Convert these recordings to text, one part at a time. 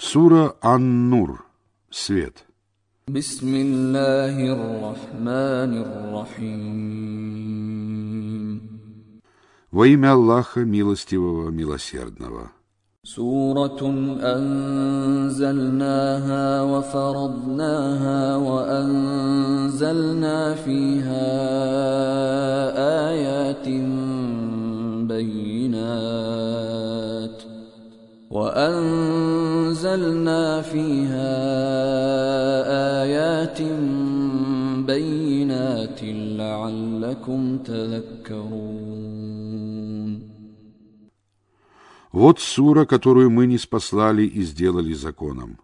Сура Ан-Нур. Свет. بسم الله الرحمن الرحيم Во имя Аллаха Милостивого, Милосердного. سورة أنزلناها وفرضناها وأنزلنا فيها آيات بينات وأنزلنا فيها آيات بينات لعلكم تذكرون Вот сура, которую мы не спаслали и сделали законом.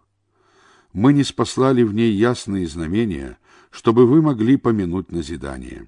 Мы не спаслали в ней ясные знамения, чтобы вы могли помянуть назидание.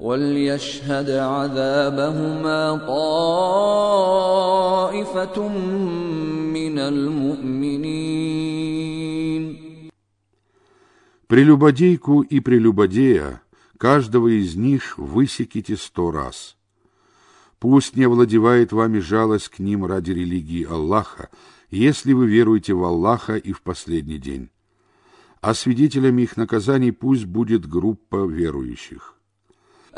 وليشهد عذابهما طائفة من المؤمنين Прелюбодейку и прелюбодея, каждого из них высеките сто раз. Пусть не овладевает вами жалость к ним ради религии Аллаха, если вы веруете в Аллаха и в последний день. А свидетелями их наказаний пусть будет группа верующих.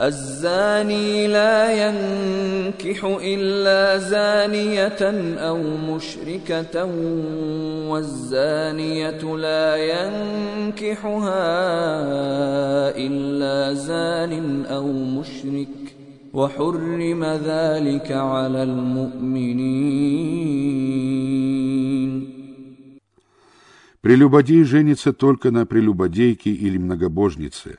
الزاني لا ينكح إلا زانية أو مشركة والزانية لا ينكحها إلا زان أو مشرك وحرم ذلك على المؤمنين Прелюбодей женится только на прелюбодейке или многобожнице,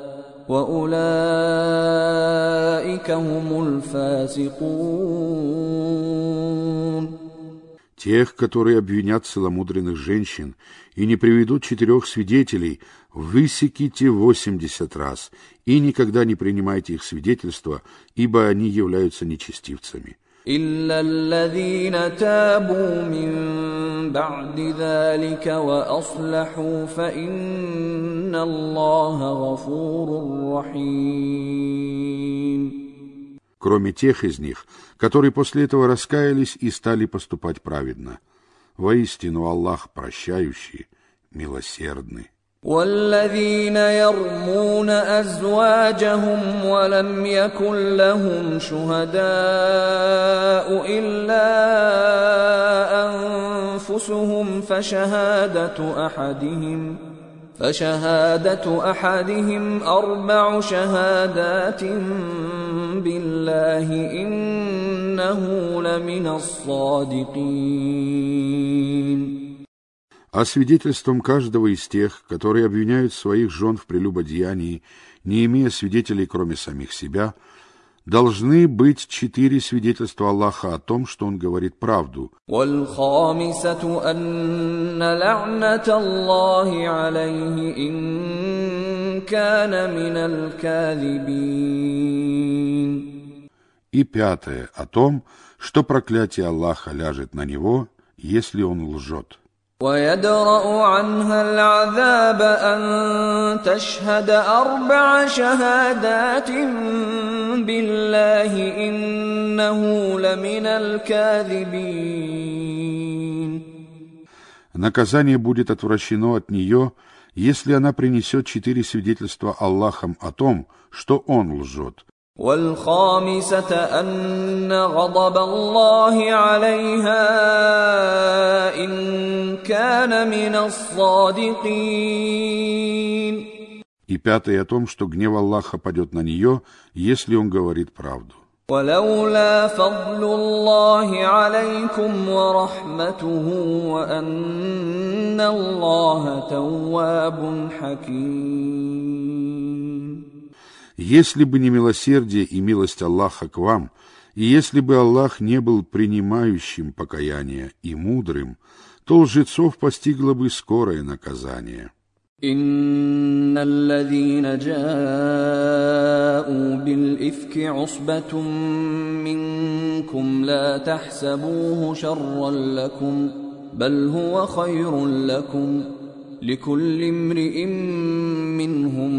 وأولئك هم الفاسقون Тех, которые обвинят целомудренных женщин и не приведут четырех свидетелей, высеките восемьдесят раз и никогда не принимайте их свидетельства, ибо они являются нечестивцами. إلا الذين تابوا من بعد ذلك وأصلحوا فإن الله غفور رحيم кроме тех из них, которые после этого раскаялись и стали поступать праведно. Воистину Аллах прощающий, милосердный. والذين يرمون أزواجهم ولم يكن لهم شهداء إلا أنفسهم فشهادة أحدهم فشهادة أحدهم أربع شهادات بالله إنه لمن الصادقين а свидетельством каждого из тех, которые обвиняют своих жен в прелюбодеянии, не имея свидетелей, кроме самих себя, должны быть четыре свидетельства Аллаха о том, что Он говорит правду. И пятое о том, что проклятие Аллаха ляжет на него, если он лжет. ويدرأ عنها العذاب أن تشهد أربع شهادات بالله إنه لمن الكاذبين Наказание будет отвращено от нее, если она принесет четыре свидетельства Аллахом о том, что он лжет. والخامسة أن غضب الله عليها إن كان من الصادقين и пятое о том, что гнев Аллаха падет на нее, если он говорит правду. ولولا فضل الله عليكم ورحمته وأن الله تواب حكيم Если бы не милосердие и милость Аллаха к вам, и если бы Аллах не был принимающим покаяние и мудрым, то лжецов постигло бы скорое наказание. إن الذين جاءوا بالإفك عصبة منكم لا تحسبوه شرا لكم بل هو خير لكم لكل امرئ منهم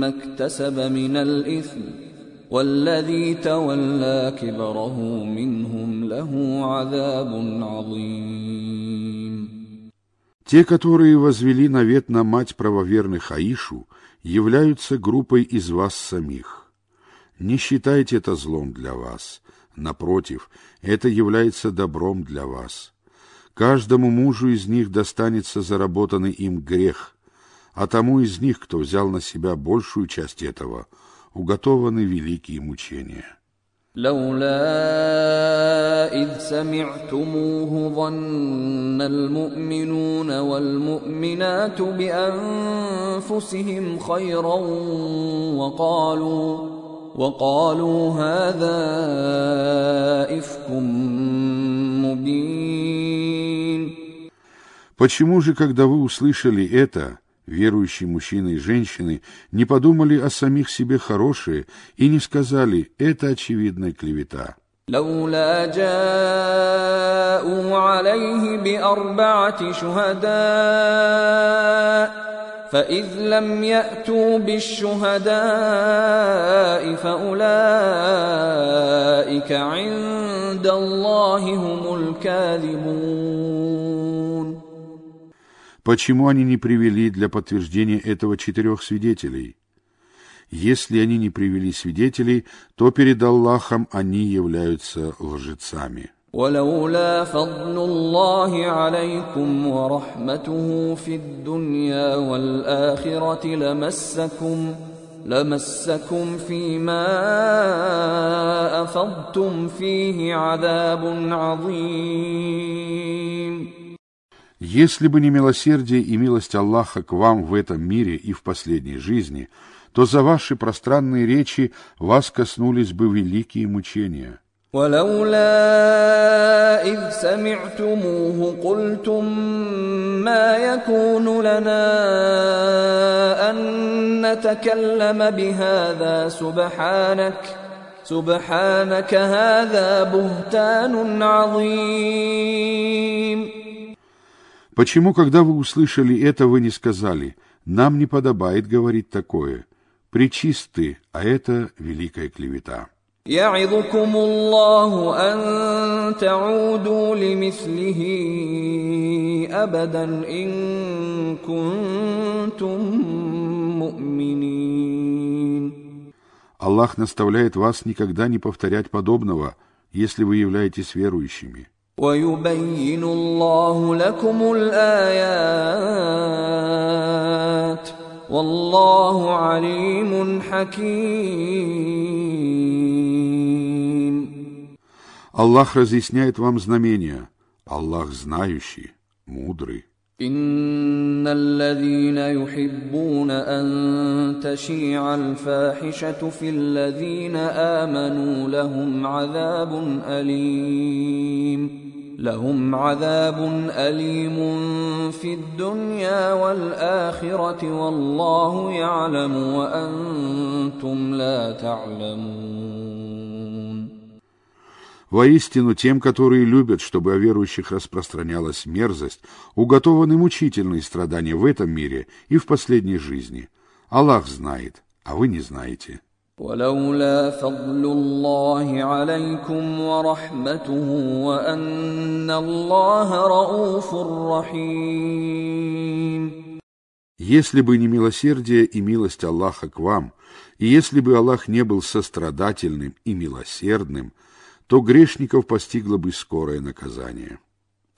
ما اكتسب من الإثم والذي تولى كبره منهم له عذاب عظيم Те, которые возвели навет на мать правоверных Аишу, являются группой из вас самих. Не считайте это злом для вас. Напротив, это является добром для вас. Каждому мужу из них достанется заработанный им грех, а тому из них, кто взял на себя большую часть этого, уготованы великие мучения. لولا إذ سمعتموه ظن المؤمنون والمؤمنات بأنفسهم خيرا وقالوا وقالوا هذا إفك مبين Почему же, когда вы услышали это, верующие мужчины и женщины не подумали о самих себе хорошие и не сказали «это очевидная клевета». لولا جاءوا عليه بأربعة شهداء فإذ لم يأتوا بالشهداء فأولئك عند الله هم الكاذبون Почему они не привели для подтверждения этого четырех свидетелей? Если они не привели свидетелей, то перед Аллахом они являются лжецами. ولولا فضل الله عليكم ورحمته في الدنيا والآخرة لمسكم لمسكم فيما أفضتم فيه عذاب عظيم Если бы не милосердие и милость Аллаха к вам в этом мире и в последней жизни, то за ваши пространные речи вас коснулись бы великие мучения. ولولا إذ سمعتموه قلتم ما يكون لنا أن نتكلم بهذا سبحانك سبحانك هذا بهتان عظيم Почему, когда вы услышали это, вы не сказали, нам не подобает говорить такое? Причисты, а это великая клевета. يعظكم الله أن تعودوا لمثله أبدا إن كنتم مؤمنين Аллах наставляет вас никогда не повторять подобного, если вы являетесь верующими. ويبين الله لكم الآيات والله عليم حكيم Аллах разъясняет вам знамения. Аллах знающий, мудрый. إن الذين يحبون أن تشيع الفاحشة في الذين آمنوا لهم عذاب أليم لهم عذاب أليم في الدنيا والآخرة والله يعلم وأنتم لا تعلمون Воистину, тем, которые любят, чтобы о верующих распространялась мерзость, уготованы мучительные страдания в этом мире и в последней жизни. Аллах знает, а вы не знаете. ولولا فضل الله عليكم ورحمته وأن الله رؤوف رحيم Если бы не милосердие и милость Аллаха к вам, и если бы Аллах не был сострадательным и милосердным, то грешников постигло бы скорое наказание.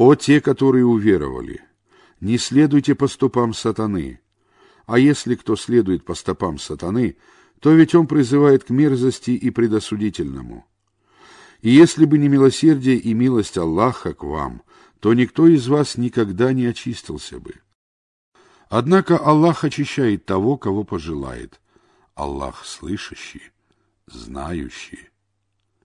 О те, которые уверовали, не следуйте по стопам сатаны. А если кто следует по стопам сатаны, то ведь он призывает к мерзости и предосудительному. И если бы не милосердие и милость Аллаха к вам, то никто из вас никогда не очистился бы. Однако Аллах очищает того, кого пожелает. Аллах слышащий, знающий.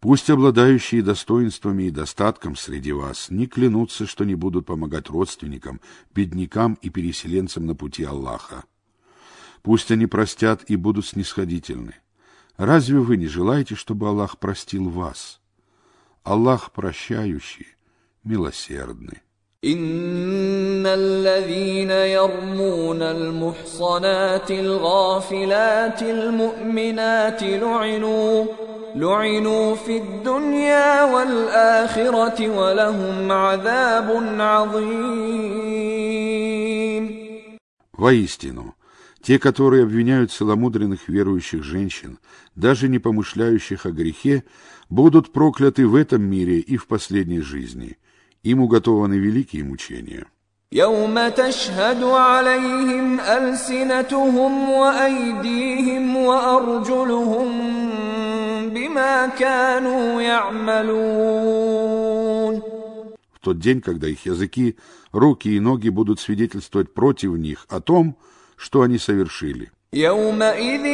Пусть обладающие достоинствами и достатком среди вас не клянутся, что не будут помогать родственникам, беднякам и переселенцам на пути Аллаха. Пусть они простят и будут снисходительны. Разве вы не желаете, чтобы Аллах простил вас? Аллах прощающий, милосердный. ان الذين يرمون المحصنات الغافلات المؤمنات لعنوا لعنوا في الدنيا والاخره ولهم عذاب عظيم Воистину, те, которые обвиняют целомудренных верующих женщин, даже не помышляющих о грехе, будут прокляты в этом мире и в последней жизни – им уготованы великие мучения. يوم تشهد عليهم ألسنتهم وأيديهم وأرجلهم بما كانوا يعملون В тот день, когда их языки, руки и ноги будут свидетельствовать против них о том, что они совершили. يومئذ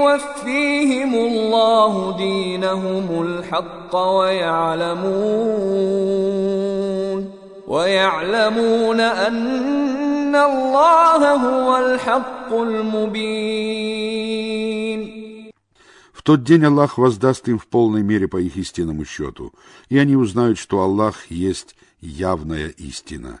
يوفيهم الله دينهم الحق ويعلمون ويعلمون أن الله هو الحق المبين В тот день Аллах воздаст им в полной мере по их истинному счету, и они узнают, что Аллах есть явная истина.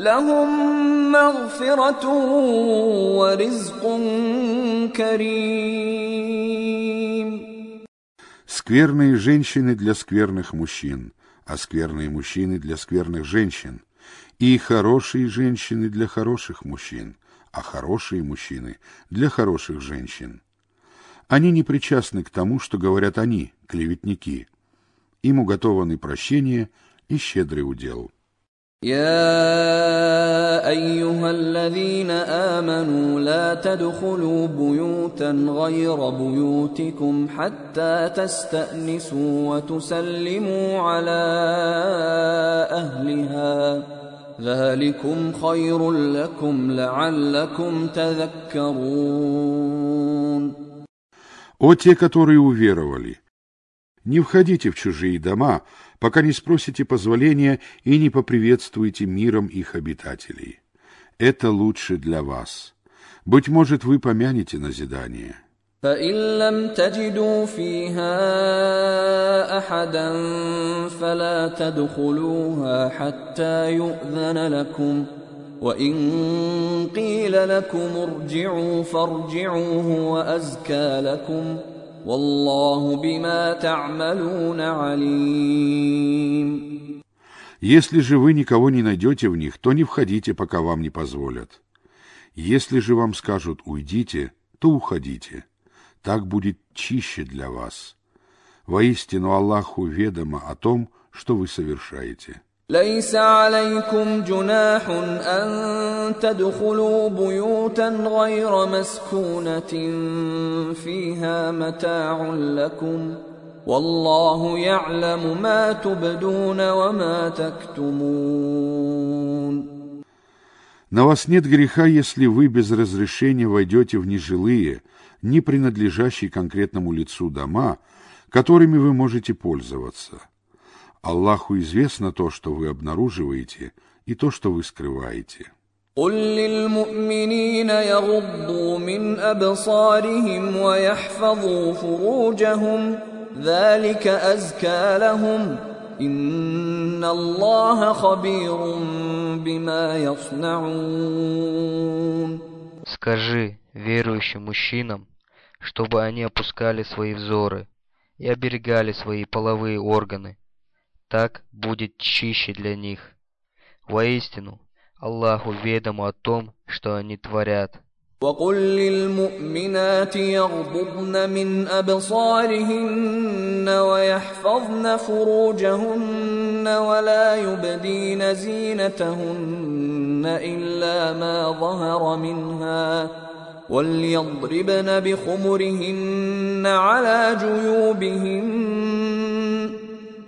لهم مغفرة ورزق كريم Скверные женщины для скверных мужчин, а скверные мужчины для скверных женщин, и хорошие женщины для хороших мужчин, а хорошие мужчины для хороших женщин. Они не причастны к тому, что говорят они, клеветники. Им уготованы прощение и щедрый удел. يا ايها الذين امنوا لا تدخلوا بيوتا غير بيوتكم حتى تستانسوا وتسلموا على اهلها ذلكم خير لكم لعلكم تذكرون О те, которые уверовали, не входите в чужие дома, пока не спросите позволения и не поприветствуете миром их обитателей. Это лучше для вас. Быть может, вы помянете назидание. فإن لم تجدوا فيها أحدا فلا تدخلوها حتى يؤذن لكم وإن قيل لكم ارجعوا فارجعوا هو أزكى لكم если же вы никого не найдете в них, то не входите, пока вам не позволят. Если же вам скажут «уйдите», то уходите. Так будет чище для вас. Воистину Аллаху ведомо о том, что вы совершаете. ليس عليكم جناح أن تدخلوا بيوتا غير مسكونة فيها متاع لكم والله يعلم ما تبدون وما تكتمون На вас нет греха, если вы без разрешения войдете в нежилые, не принадлежащие конкретному лицу дома, которыми вы можете пользоваться. Аллаху известно то, что вы обнаруживаете, и то, что вы скрываете. قل للمؤمنين يغضوا من أبصارهم ويحفظوا فروجهم ذلك أزكى لهم إن الله خبير بما يصنعون Скажи верующим мужчинам, чтобы они опускали свои взоры и оберегали свои половые органы. Так будет чище для них. Воистину, Аллаху ведомо о том, что они творят. وقل للمؤمنات يغضضن من أبصارهن ويحفظن فروجهن ولا يبدين زينتهن إلا ما ظهر منها وليضربن بخمرهن على جيوبهن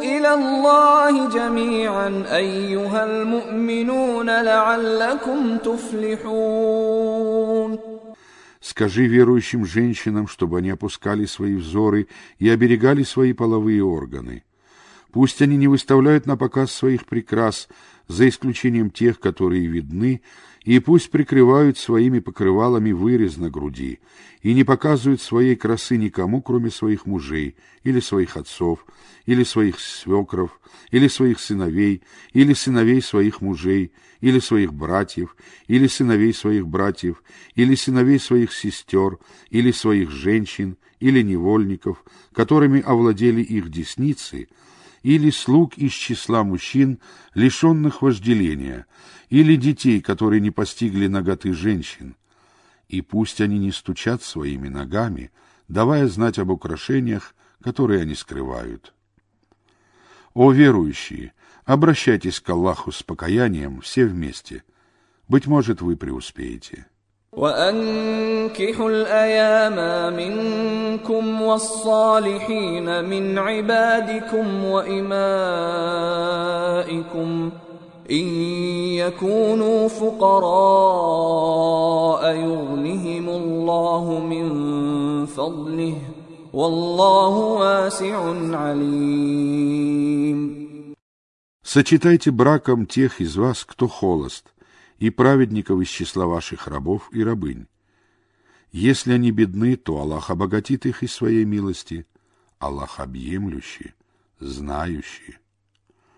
إلى الله جميعا أيها المؤمنون لعلكم تفلحون Скажи верующим женщинам, чтобы они опускали свои взоры и оберегали свои половые органы. Пусть они не выставляют на показ своих прикрас, за исключением тех, которые видны, и пусть прикрывают своими покрывалами вырез на груди, и не показывают своей красы никому, кроме своих мужей, или своих отцов, или своих свекров, или своих сыновей, или сыновей своих мужей, или своих братьев, или сыновей своих братьев, или сыновей своих сестер, или своих женщин, или невольников, которыми овладели их десницы, или слуг из числа мужчин, лишенных вожделения, или детей, которые не постигли ноготы женщин. И пусть они не стучат своими ногами, давая знать об украшениях, которые они скрывают. О верующие, обращайтесь к Аллаху с покаянием все вместе. Быть может, вы преуспеете. وأنكحوا الأيام منكم والصالحين من عبادكم وإمائكم إن يكونوا فقراء يغنهم الله من فضله والله واسع عليم Сочетайте браком тех из вас, кто холост, и праведников из числа ваших рабов и рабынь. Если они бедны, то Аллах обогатит их из своей милости. Аллах объемлющий, знающий.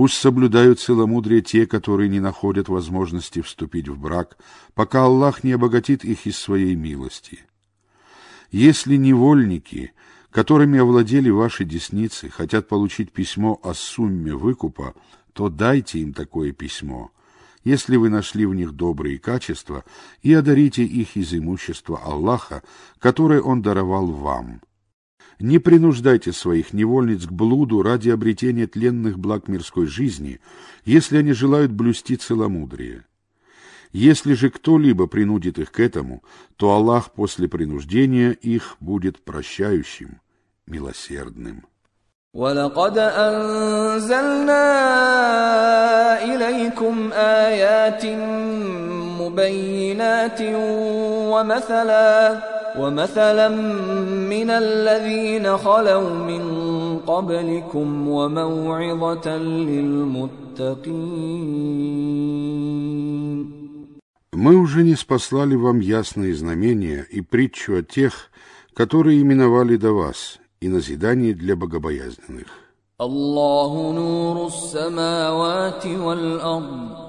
Пусть соблюдают целомудрие те, которые не находят возможности вступить в брак, пока Аллах не обогатит их из своей милости. Если невольники, которыми овладели ваши десницы, хотят получить письмо о сумме выкупа, то дайте им такое письмо, если вы нашли в них добрые качества, и одарите их из имущества Аллаха, которое Он даровал вам. Не принуждайте своих невольниц к блуду ради обретения тленных благ мирской жизни, если они желают блюсти целомудрие. Если же кто-либо принудит их к этому, то Аллах после принуждения их будет прощающим, милосердным. ولقد أنزلنا إليكم آيات مبينات ومثلا ومثلا من الذين خلوا من قبلكم وموعظة للمتقين Мы уже не спаслали вам ясные знамения и притчу о тех, которые именовали до вас, и назидание для богобоязненных. الله نور السماوات والأرض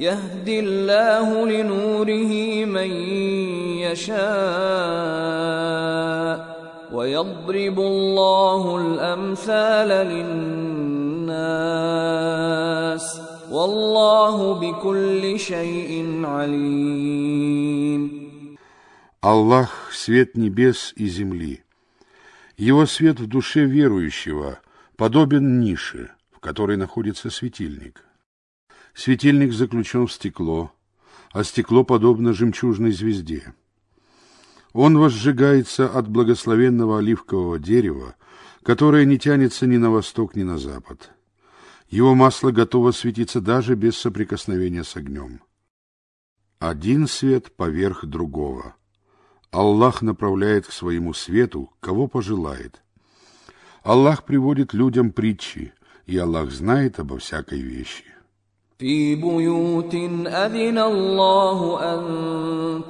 يهدي الله لنوره من يشاء ويضرب الله الامثال للناس والله بكل شيء عليم Аллах — свет небес и земли. Его свет в душе верующего подобен нише, в которой находится светильник. Светильник заключен в стекло, а стекло подобно жемчужной звезде. Он возжигается от благословенного оливкового дерева, которое не тянется ни на восток, ни на запад. Его масло готово светиться даже без соприкосновения с огнем. Один свет поверх другого. Аллах направляет к своему свету, кого пожелает. Аллах приводит людям притчи, и Аллах знает обо всякой вещи. في بيوت أذن الله أن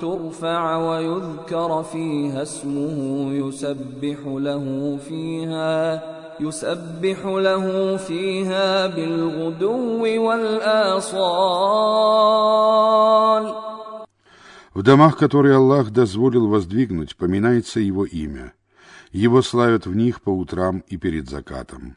ترفع ويذكر فيها اسمه يسبح له فيها يسبح له فيها بالغدو والآصال В домах, которые Аллах дозволил воздвигнуть, поминается Его имя. Его славят в них по утрам и перед закатом.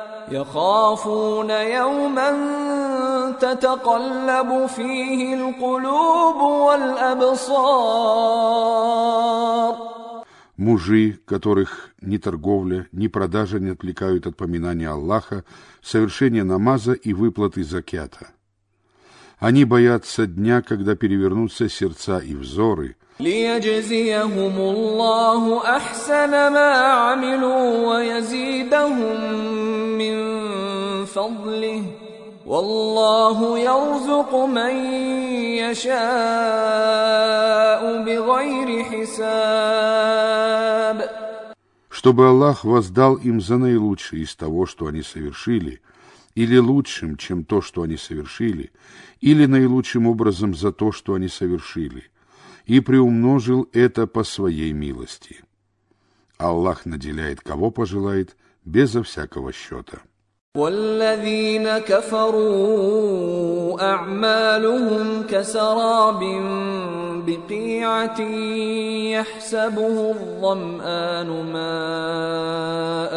يخافون يوما تتقلب فيه القلوب والابصار Мужи, которых ни торговля, ни продажа не отвлекают от поминания Аллаха, совершения намаза и выплаты закята. Они боятся дня, когда перевернутся сердца и взоры, ليجزيهم الله احسن ما عملوا ويزيدهم من فضله والله يرزق من يشاء بغير حساب чтобы Аллах воздал им за наилучшее из того, что они совершили, или лучшим, чем то, что они совершили, или наилучшим образом за то, что они совершили, и приумножил это по своей милости. Аллах наделяет кого пожелает, безо всякого счета. والذين كفروا اعمالهم كسراب بقيعه يحسبه الظمان ماء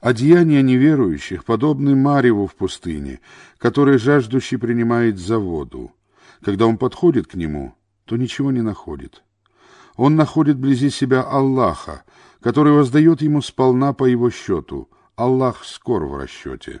Одеяния неверующих подобны мареву в пустыне, который жаждущий принимает за воду. Когда он подходит к нему, то ничего не находит. Он находит вблизи себя Аллаха, который воздает ему сполна по его счету. Аллах скор в расчете.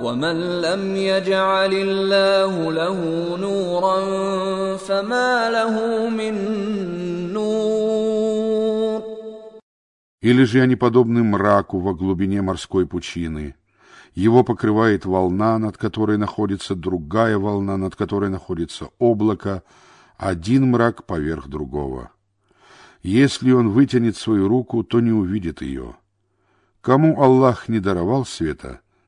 ومن لم يجعل الله له نورا فما له من نور Или же они подобны мраку во глубине морской пучины, Его покрывает волна, над которой находится другая волна, над которой находится облако, один мрак поверх другого. Если он вытянет свою руку, то не увидит ее. Кому Аллах не даровал света,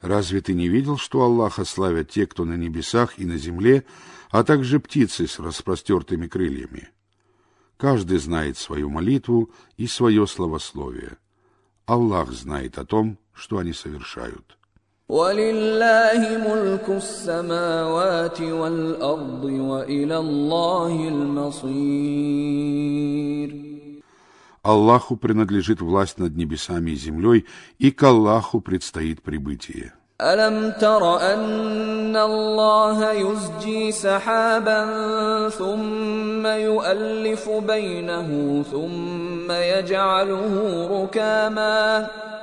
Разве ты не видел, что Аллаха славят те, кто на небесах и на земле, а также птицы с распростертыми крыльями? Каждый знает свою молитву и свое словословие. Аллах знает о том, что они совершают. ولله Аллаху принадлежит власть над небесами и землей, и к Аллаху предстоит прибытие. ألم تر أن الله يزجي سحابا ثم يؤلف بينه ثم يجعله ركاما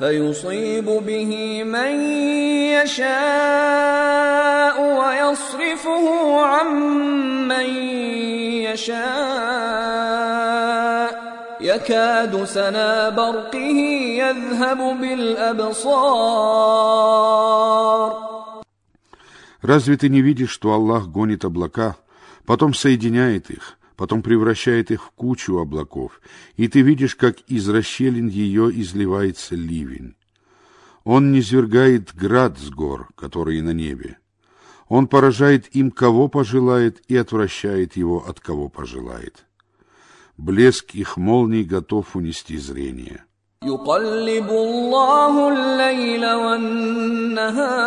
فيصيب به من يشاء ويصرفه عن من يشاء يكاد سنا برقه يذهب بالابصار Разве ты не видишь, что Аллах гонит облака, потом соединяет их, потом превращает их в кучу облаков, и ты видишь, как из расщелин ее изливается ливень? Он низвергает град с гор, которые на небе. Он поражает им, кого пожелает, и отвращает его, от кого пожелает. Блеск их молний готов унести зрение. يقلب الله الليل والنهار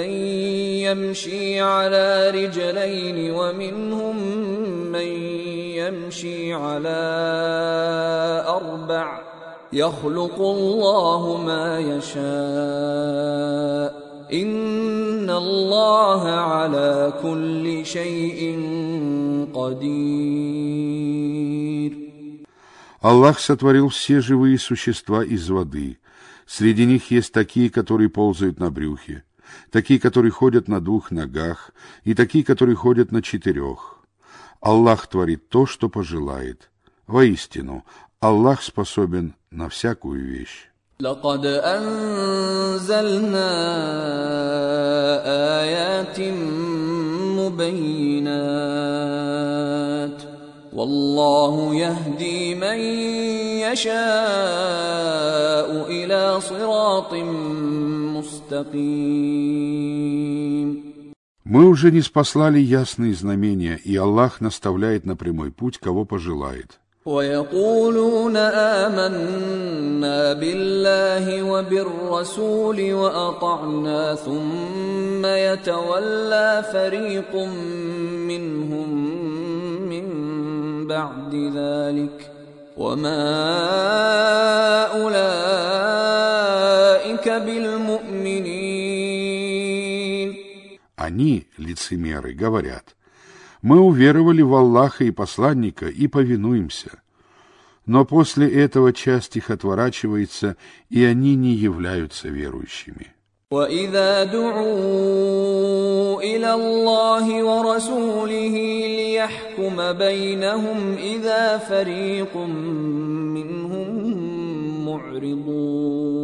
من يمشي على رجلين ومنهم من يمشي على أربع يخلق الله ما يشاء ان الله على كل شيء قدير Аллах сотворил все живые существа из воды. Среди них есть такие, которые ползают на брюхе, такие, которые ходят на двух ногах, и такие, которые ходят на четырех. Аллах творит то, что пожелает. Воистину, Аллах способен на всякую вещь. لقد انزلنا ايات مبينات والله يهدي من يشاء الى صراط مستقيم Мы уже не спаслали ясные знамения, и Аллах наставляет на прямой путь, кого пожелает. ويقولون آمنا بالله وبالرسول وأطعنا ثم يتولى فريق منهم من بعد ذلك وما أولئك بالمؤمنين Они, лицемеры, говорят, мы уверовали в Аллаха и посланника и повинуемся. Но после этого часть их отворачивается, и они не являются верующими. وإذا دعوا إلى الله ورسوله ليحكم بينهم إذا فريق منهم معرضون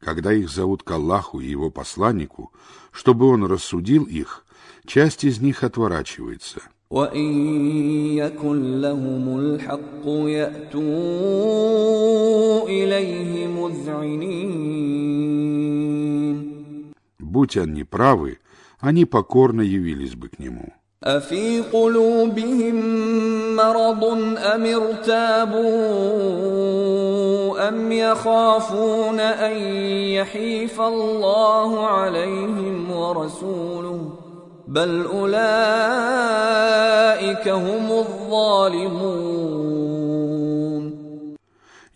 Когда их зовут к Аллаху и его посланнику, чтобы он рассудил их, часть из них отворачивается. وإن يكن لهم الحق يأتوا إليه مذعنين Будь они правы, они покорно явились бы к нему. أفي قلوبهم مرض أم ارتابوا أم يخافون أن يحيف الله عليهم ورسوله بل أولئك هم الظالمون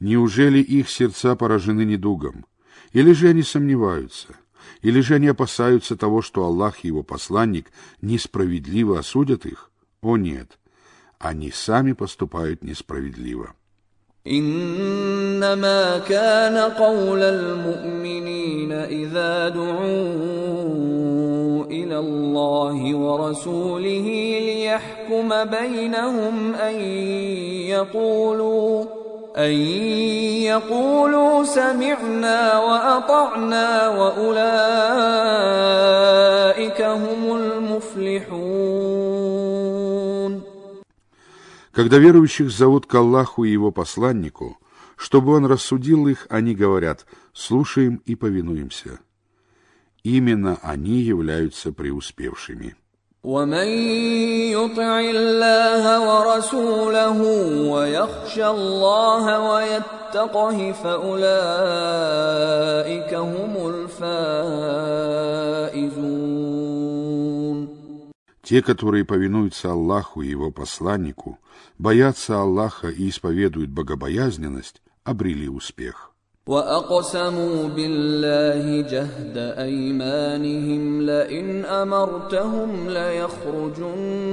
Неужели их сердца поражены недугом? Или же они сомневаются? Или же они опасаются того, что Аллах и его посланник несправедливо осудят их? О нет, они сами поступают несправедливо. إنما كان قول المؤمنين إذا دعوا إلى الله ورسوله ليحكم بينهم أن يقولوا أن يقولوا سمعنا وأطعنا وأولئك هم المفلحون Когда верующих зовут к Аллаху и его посланнику, чтобы он рассудил их, они говорят «слушаем и повинуемся». Именно они являются преуспевшими. ومن يطع الله ورسوله ويخشى الله ويتقه فاولئك هم الفائزون Те, которые повинуются Аллаху и Его посланнику, боятся Аллаха и исповедуют богобоязненность, обрели успех. واقسموا بالله جهد ايمانهم لئن امرتهم ليخرجن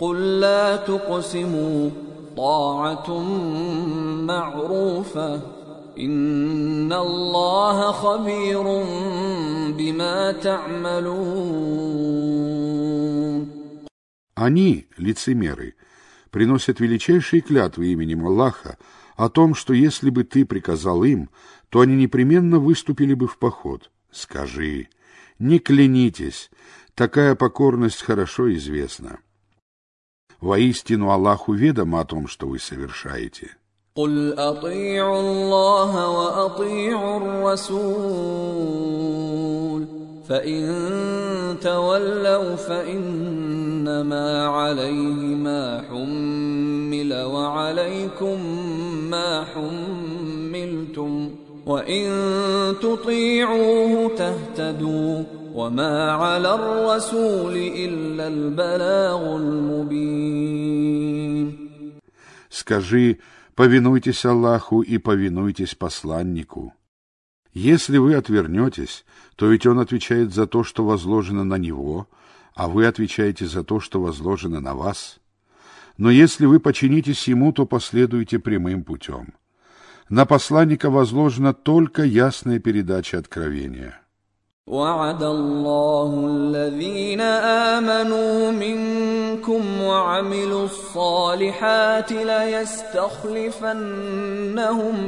قل لا تقسموا طاعه معروفه ان الله خبير بما تعملون Они, лицемеры, приносят величайшие клятвы именем Аллаха, о том, что если бы ты приказал им, то они непременно выступили бы в поход. Скажи, не клянитесь, такая покорность хорошо известна. Воистину Аллаху ведомо о том, что вы совершаете. قل اطيعوا الله واطيعوا الرسول فان تولوا فانما عليه ما حمل وعليكم ما حملتم وان تطيعوه تهتدوا وما على الرسول الا البلاغ المبين Скажи, повинуйтесь Аллаху и повинуйтесь посланнику. Если вы отвернетесь, то ведь он отвечает за то, что возложено на него, а вы отвечаете за то, что возложено на вас. Но если вы подчинитесь ему, то последуете прямым путем. На посланника возложена только ясная передача откровения. وعد الله الذين آمنوا منكم وعملوا الصالحات ليستخلفنهم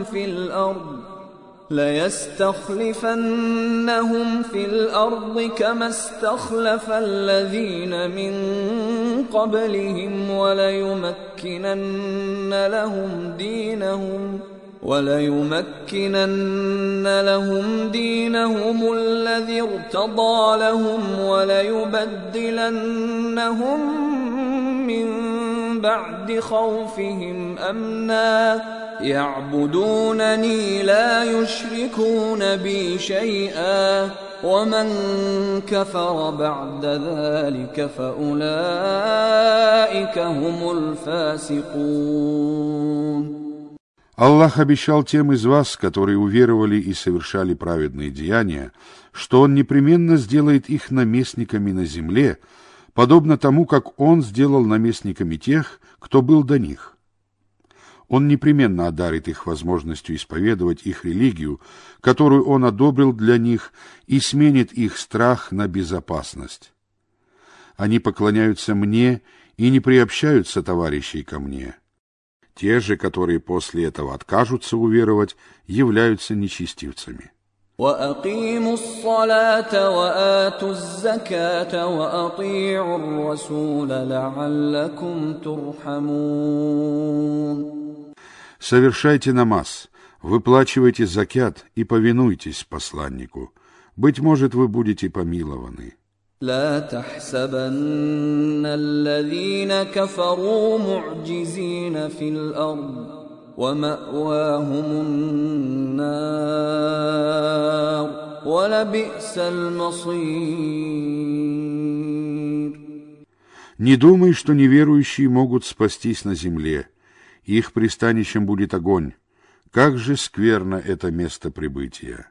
في الأرض ليستخلفنهم في الأرض كما استخلف الذين من قبلهم وليمكنن لهم دينهم وليمكنن لهم دينهم الذي ارتضى لهم وليبدلنهم من بعد خوفهم امنا يعبدونني لا يشركون بي شيئا ومن كفر بعد ذلك فاولئك هم الفاسقون Аллах обещал тем из вас, которые уверовали и совершали праведные деяния, что Он непременно сделает их наместниками на земле, подобно тому, как Он сделал наместниками тех, кто был до них. он непременно одарит их возможностью исповедовать их религию, которую Он одобрил для них, и сменит их страх на безопасность. Они поклоняются мне и не приобщаются товарищей ко мне. Те же, которые после этого откажутся уверовать, являются нечестивцами. وأقيموا الصلاة وآتوا الزكاة وأطيعوا الرسول لعلكم ترحمون Совершайте намаз, выплачивайте закят и повинуйтесь посланнику. Быть может, вы будете помилованы. لا تحسبن الذين كفروا معجزين في الارض وماواهم النار ولبئس المصير Не думай, что неверующие могут спастись на земле. Их пристанищем будет огонь. Как же скверно это место прибытия.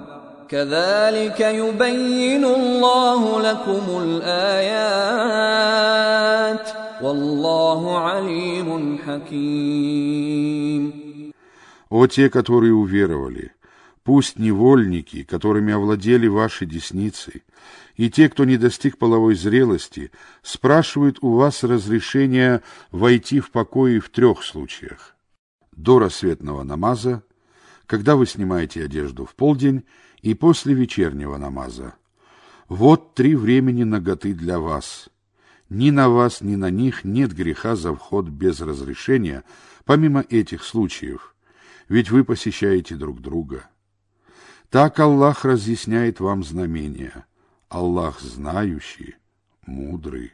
كذلك يبين الله لكم الايات والله عليم حكيم О те, которые уверовали, Пусть невольники, которыми овладели ваши десницы, и те, кто не достиг половой зрелости, спрашивают у вас разрешения войти в покои в трех случаях. До рассветного намаза, когда вы снимаете одежду в полдень, и после вечернего намаза. Вот три времени наготы для вас. Ни на вас, ни на них нет греха за вход без разрешения, помимо этих случаев, ведь вы посещаете друг друга. Так Аллах разъясняет вам знамения. Аллах знающий, мудрый.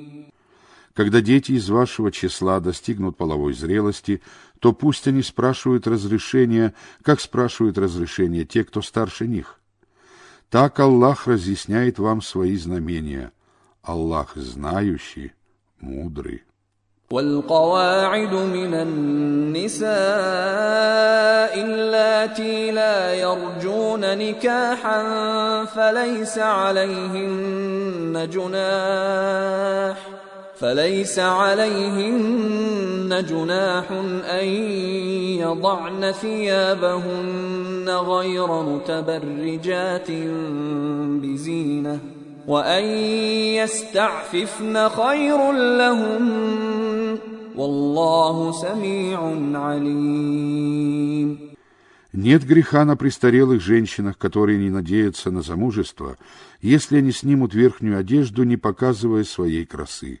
Когда дети из вашего числа достигнут половой зрелости, то пусть они спрашивают разрешения, как спрашивают разрешения те, кто старше них. Так Аллах разъясняет вам свои знамения. Аллах знающий, мудрый. والقواعد من النساء اللاتي لا يرجون نكاحا فليس عليهن جناح فليس عليهن جناح ان يضعن ثيابهن غير متبرجات بزينه وان يستعففن خير لهم والله سميع عليم Нет греха на престарелых женщинах, которые не надеются на замужество, если они снимут верхнюю одежду, не показывая своей красы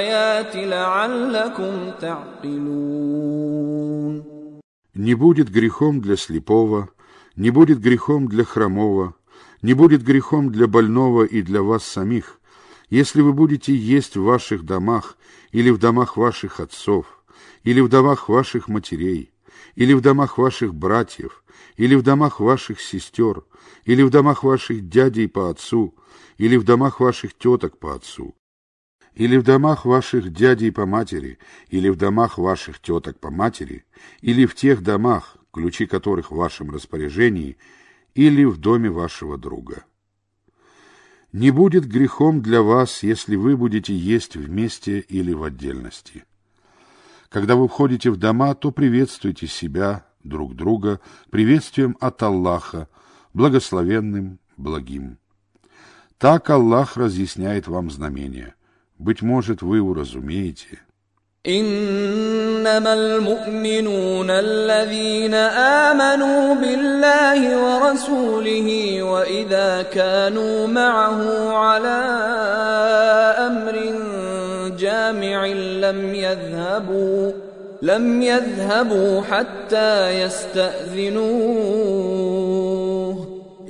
الآيات لعلكم تعقلون Не будет грехом для слепого, не будет грехом для хромого, не будет грехом для больного и для вас самих, если вы будете есть в ваших домах или в домах ваших отцов, или в домах ваших матерей, или в домах ваших братьев, или в домах ваших сестер, или в домах ваших дядей по отцу, или в домах ваших теток по отцу, или в домах ваших дядей по матери, или в домах ваших теток по матери, или в тех домах, ключи которых в вашем распоряжении, или в доме вашего друга. Не будет грехом для вас, если вы будете есть вместе или в отдельности. Когда вы входите в дома, то приветствуйте себя, друг друга, приветствием от Аллаха, благословенным, благим. Так Аллах разъясняет вам знамения. Быть может, вы уразумеете. إنما المؤمنون الذين آمنوا بالله ورسوله وإذا كانوا معه على أمر جامع متاع لم يذهبوا لم يذهبوا حتى يستأذنوه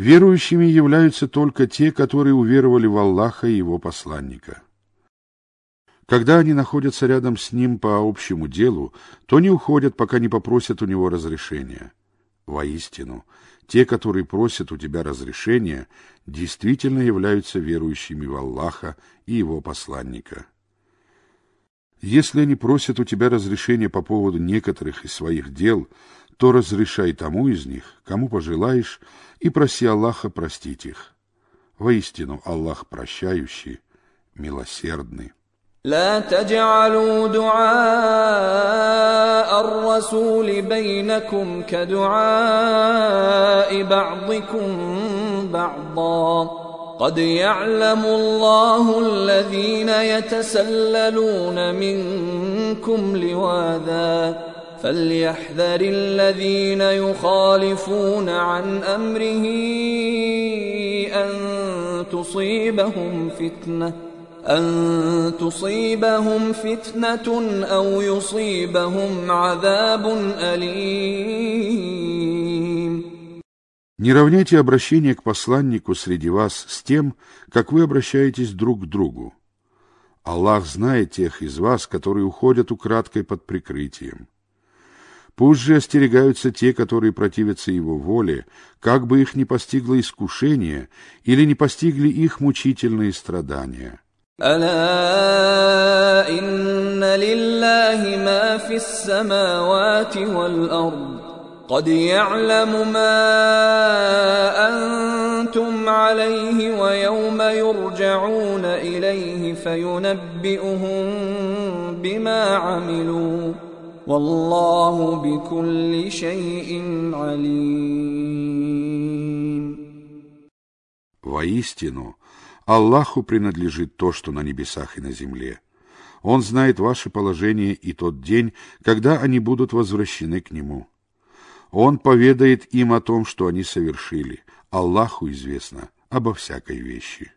Верующими являются только те, которые уверовали в Аллаха и Его посланника. Когда они находятся рядом с Ним по общему делу, то не уходят, пока не попросят у Него разрешения. Воистину, те, которые просят у тебя разрешения, действительно являются верующими в Аллаха и Его посланника. Если они просят у тебя разрешения по поводу некоторых из своих дел, то разрешай тому из них, кому пожелаешь, и проси Аллаха простить их. Воистину, Аллах прощающий, милосердный. لا تجعلوا دعاء الرسول بينكم كدعاء بعضكم بعضا قد يعلم الله الذين يتسللون منكم لواذا فليحذر الذين يخالفون عن امره ان تصيبهم فتنه ان تصيبهم فتنه او يصيبهم عذاب اليم Не равняйте обращение к посланнику среди вас с тем, как вы обращаетесь друг к другу. Аллах знает тех из вас, которые уходят украдкой под прикрытием. Пусть же остерегаются те, которые противятся его воле, как бы их не постигло искушение или не постигли их мучительные страдания. ألا إن لله ما في السماوات والأرض قد يعلم ما أنتم عليه ويوم يرجعون إليه فينبئهم بما عملوا والله بكل شيء عليم Воистину, Аллаху принадлежит то, что на небесах и на земле. Он знает ваше положение и тот день, когда они будут возвращены к Нему. Он поведает им о том, что они совершили. Аллаху известно обо всякой вещи.